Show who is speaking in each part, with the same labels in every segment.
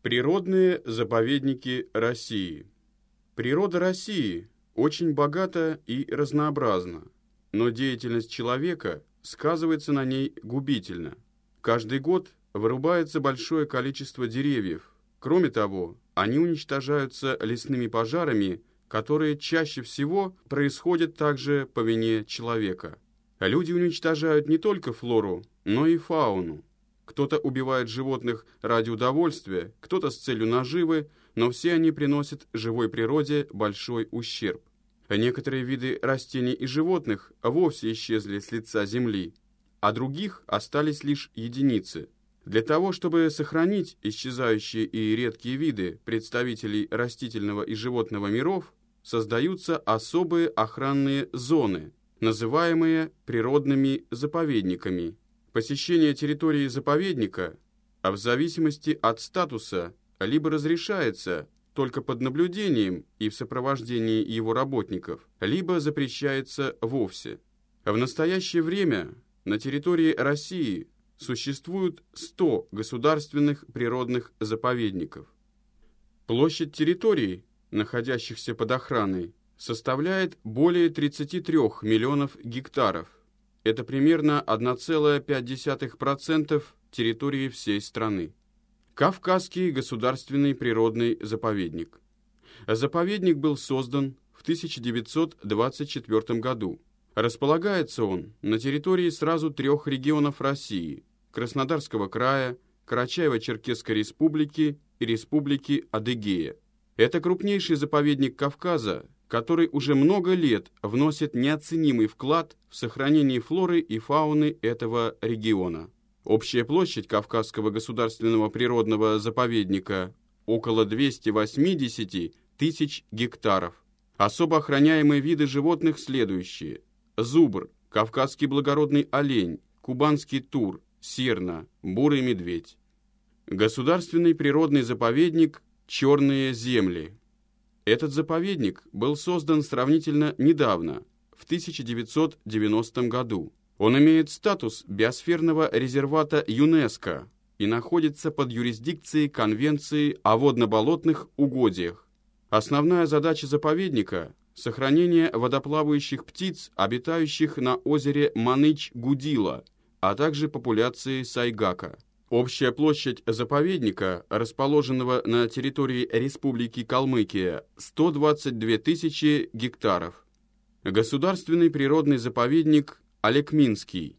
Speaker 1: Природные заповедники России Природа России очень богата и разнообразна, но деятельность человека сказывается на ней губительно. Каждый год вырубается большое количество деревьев. Кроме того, они уничтожаются лесными пожарами, которые чаще всего происходят также по вине человека. Люди уничтожают не только флору, но и фауну. Кто-то убивает животных ради удовольствия, кто-то с целью наживы, но все они приносят живой природе большой ущерб. Некоторые виды растений и животных вовсе исчезли с лица земли, а других остались лишь единицы. Для того, чтобы сохранить исчезающие и редкие виды представителей растительного и животного миров, создаются особые охранные зоны, называемые природными заповедниками. Посещение территории заповедника, а в зависимости от статуса, либо разрешается только под наблюдением и в сопровождении его работников, либо запрещается вовсе. В настоящее время на территории России существует 100 государственных природных заповедников. Площадь территорий, находящихся под охраной, составляет более 33 миллионов гектаров. Это примерно 1,5% территории всей страны. Кавказский государственный природный заповедник. Заповедник был создан в 1924 году. Располагается он на территории сразу трех регионов России – Краснодарского края, Карачаево-Черкесской республики и Республики Адыгея. Это крупнейший заповедник Кавказа, который уже много лет вносит неоценимый вклад в сохранение флоры и фауны этого региона. Общая площадь Кавказского государственного природного заповедника около 280 тысяч гектаров. Особо охраняемые виды животных следующие. Зубр, кавказский благородный олень, кубанский тур, серна, бурый медведь. Государственный природный заповедник «Черные земли». Этот заповедник был создан сравнительно недавно, в 1990 году. Он имеет статус биосферного резервата ЮНЕСКО и находится под юрисдикцией Конвенции о водно-болотных угодьях. Основная задача заповедника – сохранение водоплавающих птиц, обитающих на озере Маныч-Гудила, а также популяции сайгака. Общая площадь заповедника, расположенного на территории Республики Калмыкия, 122 тысячи гектаров. Государственный природный заповедник Олекминский.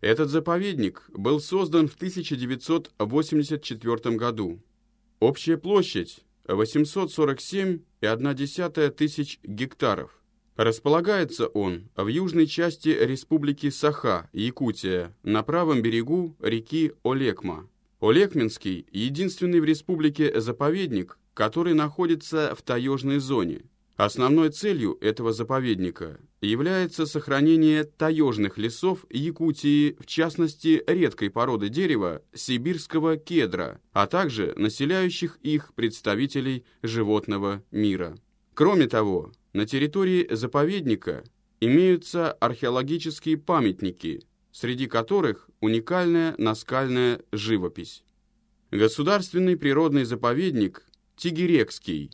Speaker 1: Этот заповедник был создан в 1984 году. Общая площадь 847,1 тысяч гектаров. Располагается он в южной части Республики Саха, Якутия, на правом берегу реки Олекма. Олекминский – единственный в республике заповедник, который находится в таежной зоне. Основной целью этого заповедника является сохранение таежных лесов Якутии, в частности редкой породы дерева сибирского кедра, а также населяющих их представителей животного мира. Кроме того, на территории заповедника имеются археологические памятники, среди которых уникальная наскальная живопись. Государственный природный заповедник Тигирекский.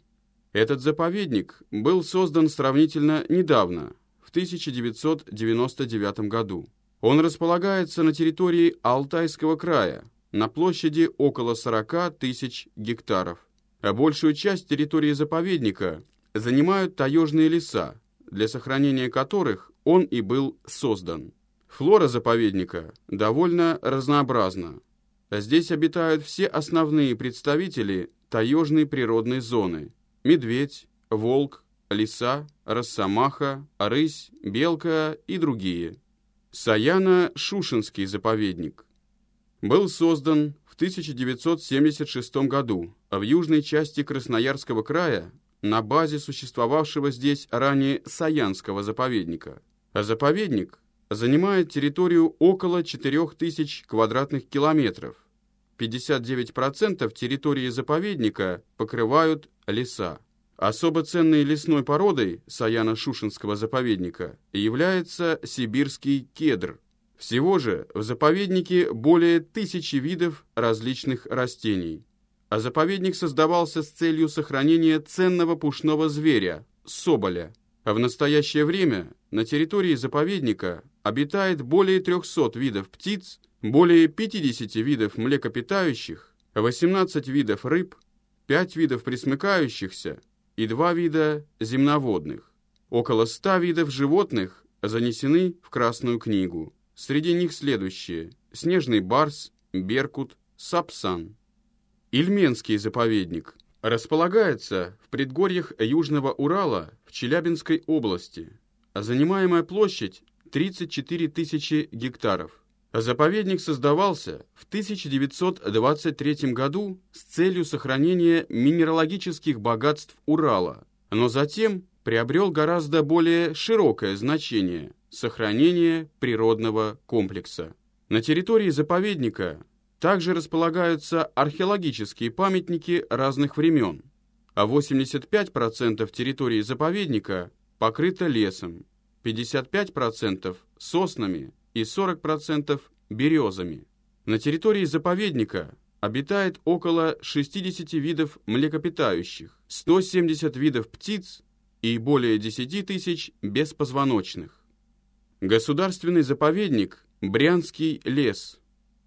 Speaker 1: Этот заповедник был создан сравнительно недавно, в 1999 году. Он располагается на территории Алтайского края, на площади около 40 тысяч гектаров. А большую часть территории заповедника занимают таежные леса, для сохранения которых он и был создан. Флора заповедника довольно разнообразна. Здесь обитают все основные представители таежной природной зоны – медведь, волк, лиса, росомаха, рысь, белка и другие. Саяно-Шушинский заповедник был создан в 1976 году в южной части Красноярского края на базе существовавшего здесь ранее Саянского заповедника. А заповедник занимает территорию около 4000 квадратных километров. 59% территории заповедника покрывают леса. Особо ценной лесной породой Саяно-Шушенского заповедника является сибирский кедр. Всего же в заповеднике более тысячи видов различных растений. А заповедник создавался с целью сохранения ценного пушного зверя – соболя. А в настоящее время на территории заповедника обитает более 300 видов птиц, более 50 видов млекопитающих, 18 видов рыб, 5 видов пресмыкающихся и 2 вида земноводных. Около 100 видов животных занесены в Красную книгу. Среди них следующие – снежный барс, беркут, сапсан. Ильменский заповедник располагается в предгорьях Южного Урала в Челябинской области. Занимаемая площадь 34 тысячи гектаров. Заповедник создавался в 1923 году с целью сохранения минералогических богатств Урала, но затем приобрел гораздо более широкое значение – сохранение природного комплекса. На территории заповедника также располагаются археологические памятники разных времен, а 85% территории заповедника покрыто лесом, 55% соснами и 40% березами. На территории заповедника обитает около 60 видов млекопитающих, 170 видов птиц и более 10 тысяч беспозвоночных. Государственный заповедник Брянский лес.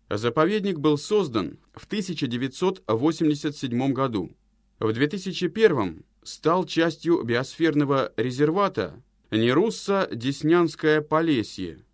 Speaker 1: Заповедник был создан в 1987 году. В 2001 стал частью биосферного резервата Нерусса-Деснянское Полесье.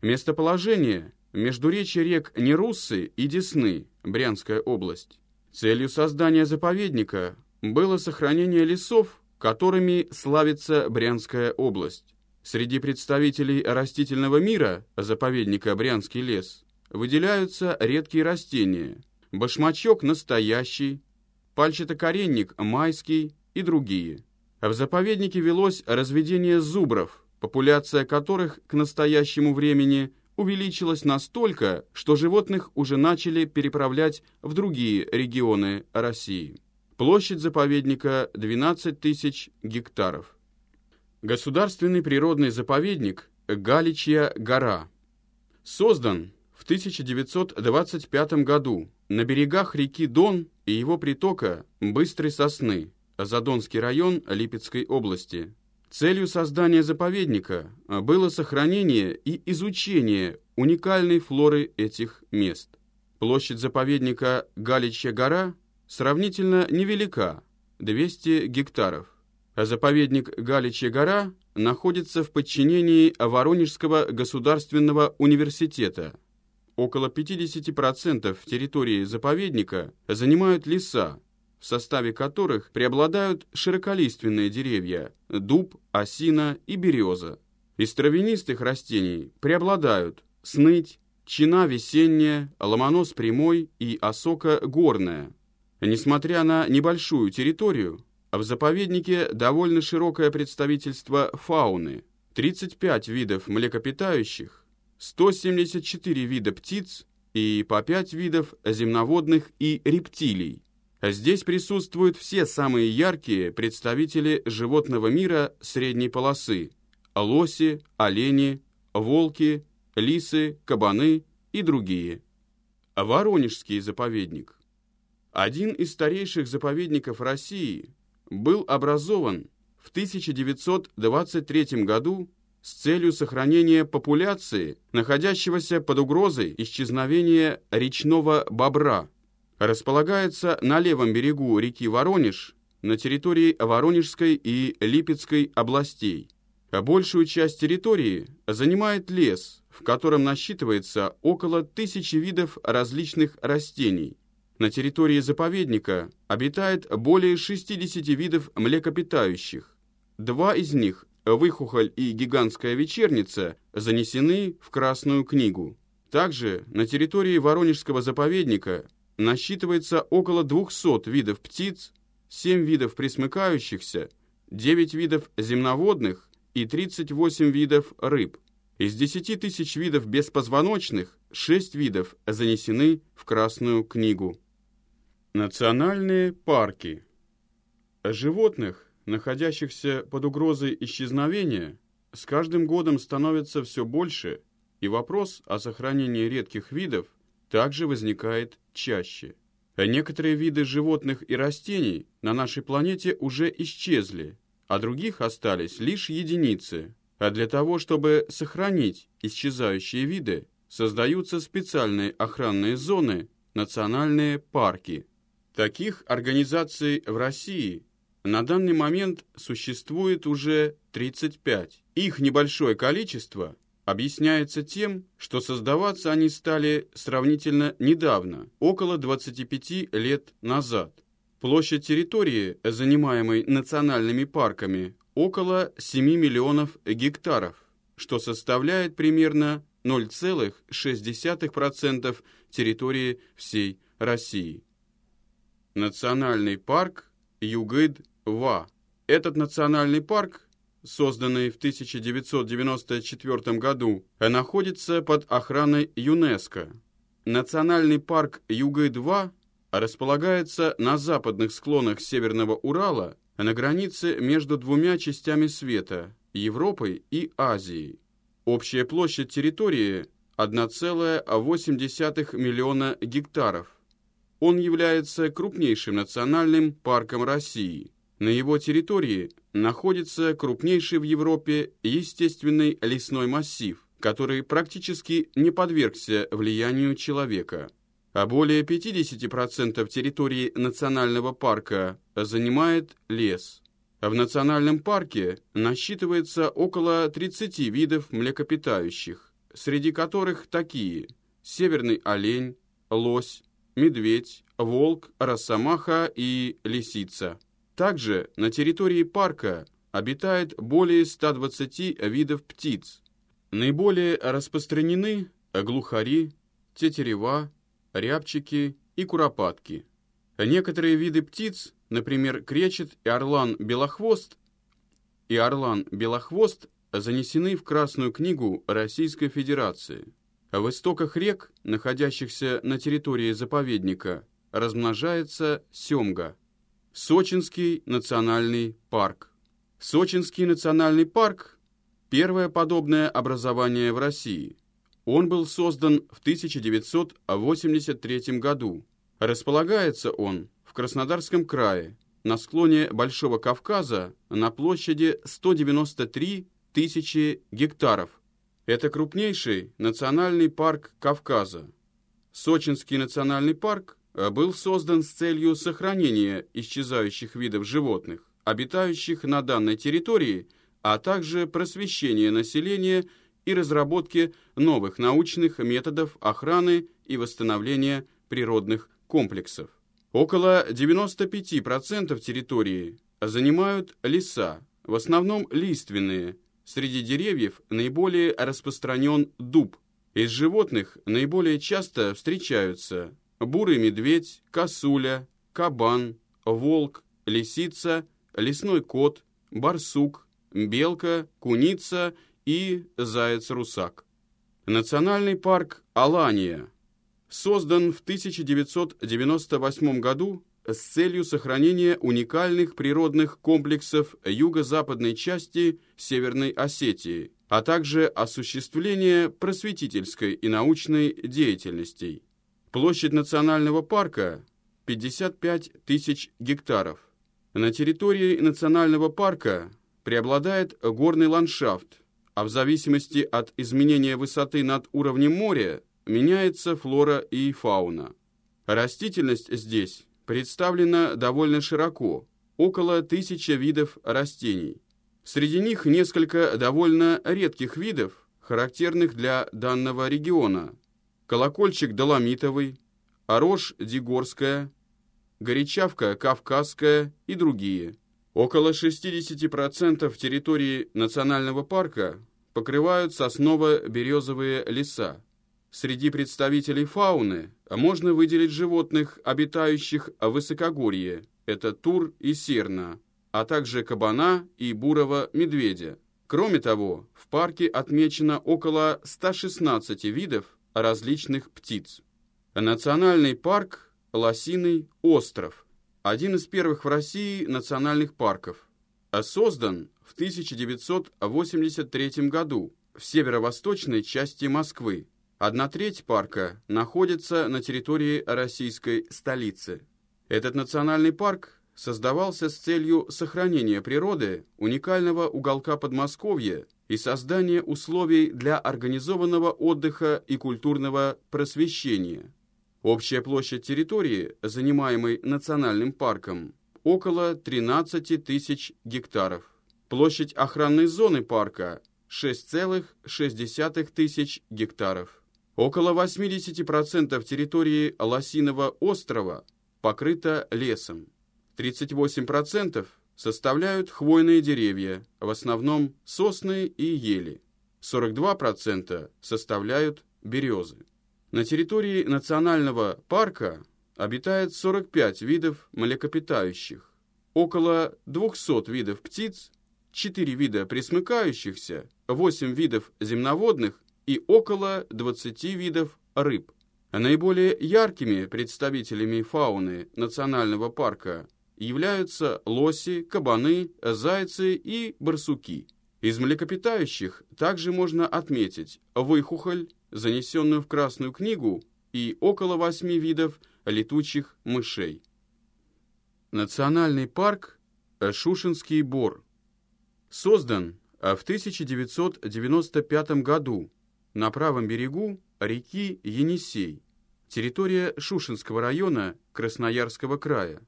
Speaker 1: Местоположение междуречья рек Неруссы и Десны, Брянская область. Целью создания заповедника было сохранение лесов, которыми славится Брянская область. Среди представителей растительного мира заповедника Брянский лес выделяются редкие растения, башмачок настоящий, пальчатокоренник майский и другие. В заповеднике велось разведение зубров, популяция которых к настоящему времени увеличилась настолько, что животных уже начали переправлять в другие регионы России. Площадь заповедника 12 тысяч гектаров. Государственный природный заповедник Галичья гора создан в 1925 году на берегах реки Дон и его притока Быстрой Сосны, Задонский район Липецкой области. Целью создания заповедника было сохранение и изучение уникальной флоры этих мест. Площадь заповедника Галичья гора сравнительно невелика – 200 гектаров. Заповедник Галичья гора находится в подчинении Воронежского государственного университета. Около 50% территории заповедника занимают леса, в составе которых преобладают широколиственные деревья – дуб, осина и береза. Из травянистых растений преобладают сныть, чина весенняя, ломонос прямой и осока горная. Несмотря на небольшую территорию, в заповеднике довольно широкое представительство фауны. 35 видов млекопитающих, 174 вида птиц и по 5 видов земноводных и рептилий. Здесь присутствуют все самые яркие представители животного мира средней полосы – лоси, олени, волки, лисы, кабаны и другие. Воронежский заповедник. Один из старейших заповедников России – был образован в 1923 году с целью сохранения популяции, находящегося под угрозой исчезновения речного бобра. Располагается на левом берегу реки Воронеж, на территории Воронежской и Липецкой областей. Большую часть территории занимает лес, в котором насчитывается около тысячи видов различных растений – на территории заповедника обитает более 60 видов млекопитающих. Два из них, выхухоль и гигантская вечерница, занесены в Красную книгу. Также на территории Воронежского заповедника насчитывается около 200 видов птиц, 7 видов пресмыкающихся, 9 видов земноводных и 38 видов рыб. Из 10 тысяч видов беспозвоночных 6 видов занесены в Красную книгу. Национальные парки. Животных, находящихся под угрозой исчезновения, с каждым годом становится все больше, и вопрос о сохранении редких видов также возникает чаще. Некоторые виды животных и растений на нашей планете уже исчезли, а других остались лишь единицы. А для того, чтобы сохранить исчезающие виды, создаются специальные охранные зоны, национальные парки. Таких организаций в России на данный момент существует уже 35. Их небольшое количество объясняется тем, что создаваться они стали сравнительно недавно, около 25 лет назад. Площадь территории, занимаемой национальными парками, около 7 миллионов гектаров, что составляет примерно 0,6% территории всей России. Национальный парк Югыд-Ва. Этот национальный парк, созданный в 1994 году, находится под охраной ЮНЕСКО. Национальный парк Югыд-Ва располагается на западных склонах Северного Урала на границе между двумя частями света – Европой и Азией. Общая площадь территории 1,8 миллиона гектаров. Он является крупнейшим национальным парком России. На его территории находится крупнейший в Европе естественный лесной массив, который практически не подвергся влиянию человека. А более 50% территории национального парка занимает лес. В национальном парке насчитывается около 30 видов млекопитающих, среди которых такие северный олень, лось, медведь, волк, росомаха и лисица. Также на территории парка обитает более 120 видов птиц. Наиболее распространены глухари, тетерева, рябчики и куропатки. Некоторые виды птиц Например, кречет и орлан-белохвост и орлан-белохвост занесены в Красную книгу Российской Федерации. В истоках рек, находящихся на территории заповедника, размножается семга. Сочинский национальный парк. Сочинский национальный парк – первое подобное образование в России. Он был создан в 1983 году. Располагается он в Краснодарском крае, на склоне Большого Кавказа на площади 193 тысячи гектаров. Это крупнейший национальный парк Кавказа. Сочинский национальный парк был создан с целью сохранения исчезающих видов животных, обитающих на данной территории, а также просвещения населения и разработки новых научных методов охраны и восстановления природных комплексов. Около 95% территории занимают леса, в основном лиственные. Среди деревьев наиболее распространен дуб. Из животных наиболее часто встречаются бурый медведь, косуля, кабан, волк, лисица, лесной кот, барсук, белка, куница и заяц-русак. Национальный парк Алания – создан в 1998 году с целью сохранения уникальных природных комплексов юго-западной части Северной Осетии, а также осуществления просветительской и научной деятельностей. Площадь национального парка – 55 тысяч гектаров. На территории национального парка преобладает горный ландшафт, а в зависимости от изменения высоты над уровнем моря меняется флора и фауна. Растительность здесь представлена довольно широко, около тысячи видов растений. Среди них несколько довольно редких видов, характерных для данного региона. Колокольчик доломитовый, орожь дигорская, горячавка кавказская и другие. Около 60% территории национального парка покрывают сосново-березовые леса. Среди представителей фауны можно выделить животных, обитающих в высокогорье, это тур и серна, а также кабана и бурого медведя. Кроме того, в парке отмечено около 116 видов различных птиц. Национальный парк Лосиный остров – один из первых в России национальных парков. Создан в 1983 году в северо-восточной части Москвы Одна треть парка находится на территории российской столицы. Этот национальный парк создавался с целью сохранения природы, уникального уголка Подмосковья и создания условий для организованного отдыха и культурного просвещения. Общая площадь территории, занимаемой национальным парком, около 13 тысяч гектаров. Площадь охранной зоны парка 6,6 тысяч гектаров. Около 80% территории Лосиного острова покрыто лесом. 38% составляют хвойные деревья, в основном сосны и ели. 42% составляют березы. На территории национального парка обитает 45 видов млекопитающих, около 200 видов птиц, 4 вида пресмыкающихся, 8 видов земноводных и около 20 видов рыб. Наиболее яркими представителями фауны национального парка являются лоси, кабаны, зайцы и барсуки. Из млекопитающих также можно отметить выхухоль, занесенную в Красную книгу, и около восьми видов летучих мышей. Национальный парк Шушинский бор создан в 1995 году на правом берегу реки Енисей, территория Шушинского района Красноярского края.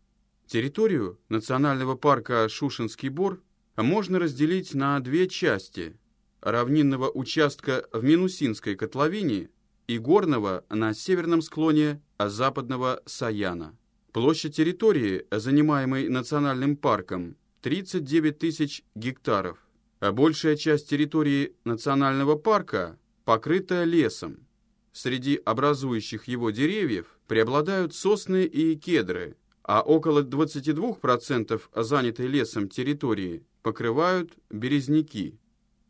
Speaker 1: Территорию национального парка Шушинский Бор можно разделить на две части – равнинного участка в Минусинской котловине и горного на северном склоне западного Саяна. Площадь территории, занимаемой национальным парком, 39 тысяч гектаров, а большая часть территории национального парка покрыта лесом. Среди образующих его деревьев преобладают сосны и кедры, а около 22% занятой лесом территории покрывают березняки.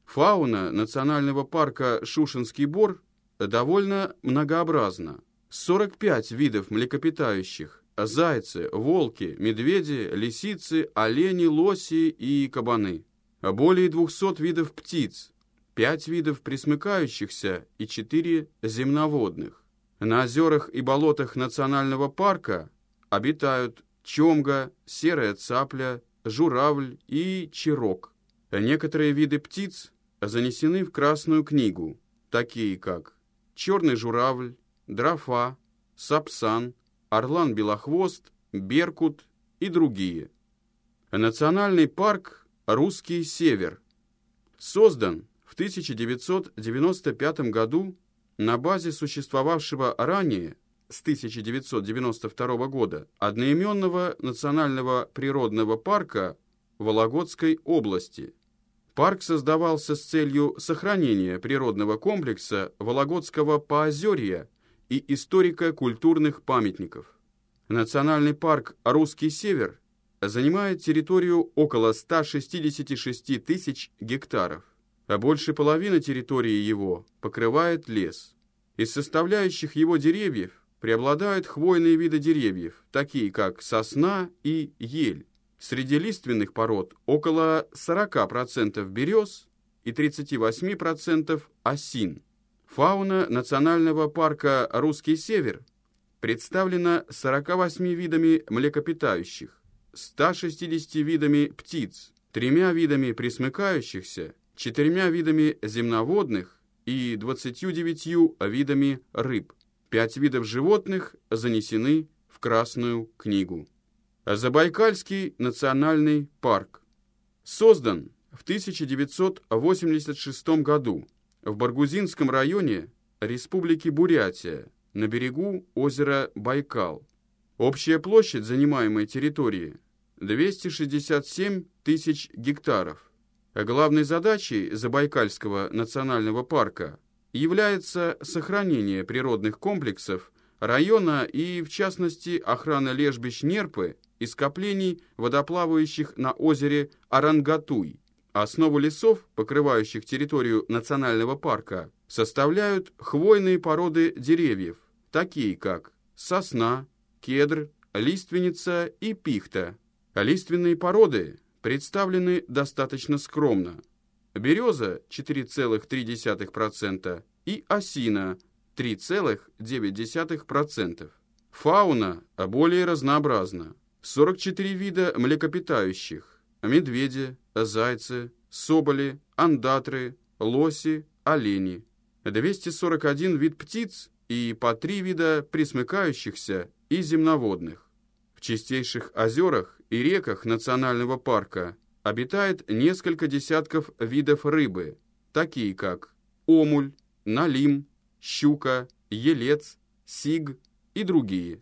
Speaker 1: Фауна национального парка Шушинский бор довольно многообразна. 45 видов млекопитающих – зайцы, волки, медведи, лисицы, олени, лоси и кабаны. Более 200 видов птиц, 5 видов присмыкающихся и 4 земноводных. На озерах и болотах национального парка обитают чомга, серая цапля, журавль и чирок. Некоторые виды птиц занесены в Красную книгу, такие как черный журавль, дрофа, сапсан, орлан-белохвост, беркут и другие. Национальный парк «Русский север» создан в 1995 году на базе существовавшего ранее с 1992 года одноименного национального природного парка Вологодской области. Парк создавался с целью сохранения природного комплекса Вологодского поозерья и историко-культурных памятников. Национальный парк «Русский север» занимает территорию около 166 тысяч гектаров, а больше половины территории его покрывает лес. Из составляющих его деревьев преобладают хвойные виды деревьев, такие как сосна и ель. Среди лиственных пород около 40% берез и 38% осин. Фауна национального парка «Русский север» представлена 48 видами млекопитающих, 160 видами птиц, тремя видами пресмыкающихся, четырьмя видами земноводных и 29 видами рыб. Пять видов животных занесены в Красную книгу. Забайкальский национальный парк создан в 1986 году в Баргузинском районе Республики Бурятия на берегу озера Байкал. Общая площадь занимаемой территории 267 тысяч гектаров. Главной задачей Забайкальского национального парка является сохранение природных комплексов района и, в частности, охрана лежбищ Нерпы и скоплений, водоплавающих на озере Арангатуй. Основу лесов, покрывающих территорию национального парка, составляют хвойные породы деревьев, такие как сосна, кедр, лиственница и пихта. Лиственные породы представлены достаточно скромно – береза 4,3% и осина 3,9%. Фауна более разнообразна. 44 вида млекопитающих, медведи, зайцы, соболи, андатры, лоси, олени. 241 вид птиц и по три вида присмыкающихся и земноводных. В чистейших озерах и реках национального парка обитает несколько десятков видов рыбы, такие как омуль, налим, щука, елец, сиг и другие.